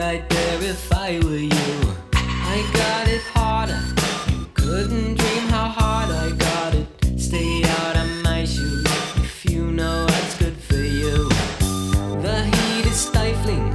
right there if I were you. I got it harder, you couldn't dream how hard I got it. Stay out of my shoes if you know what's good for you. The heat is stifling,